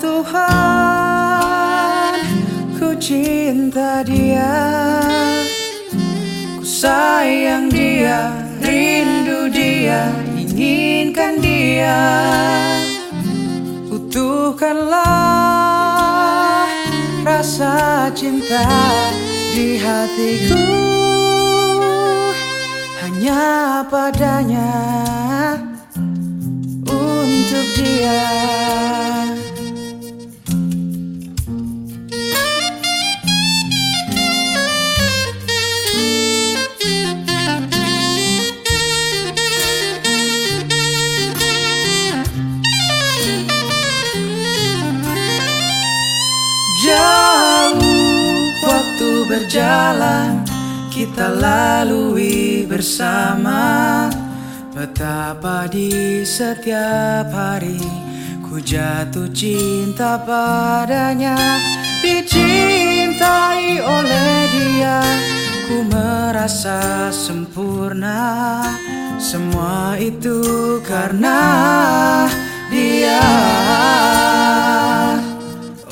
Tuhan, ku cinta dia. Ku sayang dia, rindu dia, inginkan dia. Butuhkanlah rasa cinta di hatiku. Hanya padanya berjalan Kita lalui bersama. Betapa di setiap hari Ku jatuh cinta padanya. Dicintai oleh dia Ku merasa sempurna. Semua itu karena dia.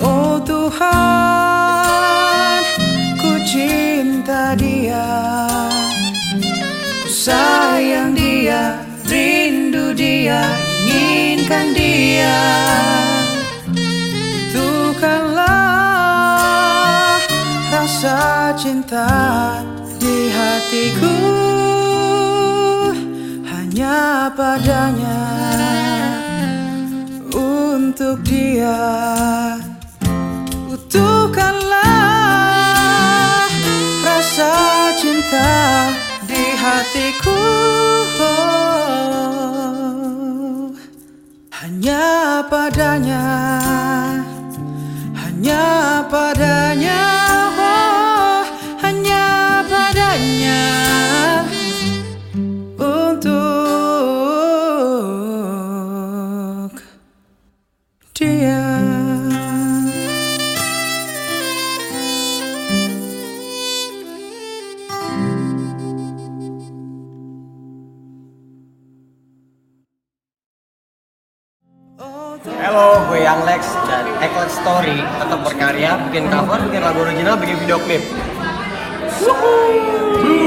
Oh Tuhan, sayang dia, rindu dia, inginkan dia. Bukanlah rasa cinta di hatiku Hanya padanya. Untuk dia Butuhkanlah rasa cinta hatiku Hanya padanya Hanya padanya Halo, gue Yang Lex dan Eclat Story tetap berkarya, bikin cover, bikin lagu original, bikin video klip. Woohoo!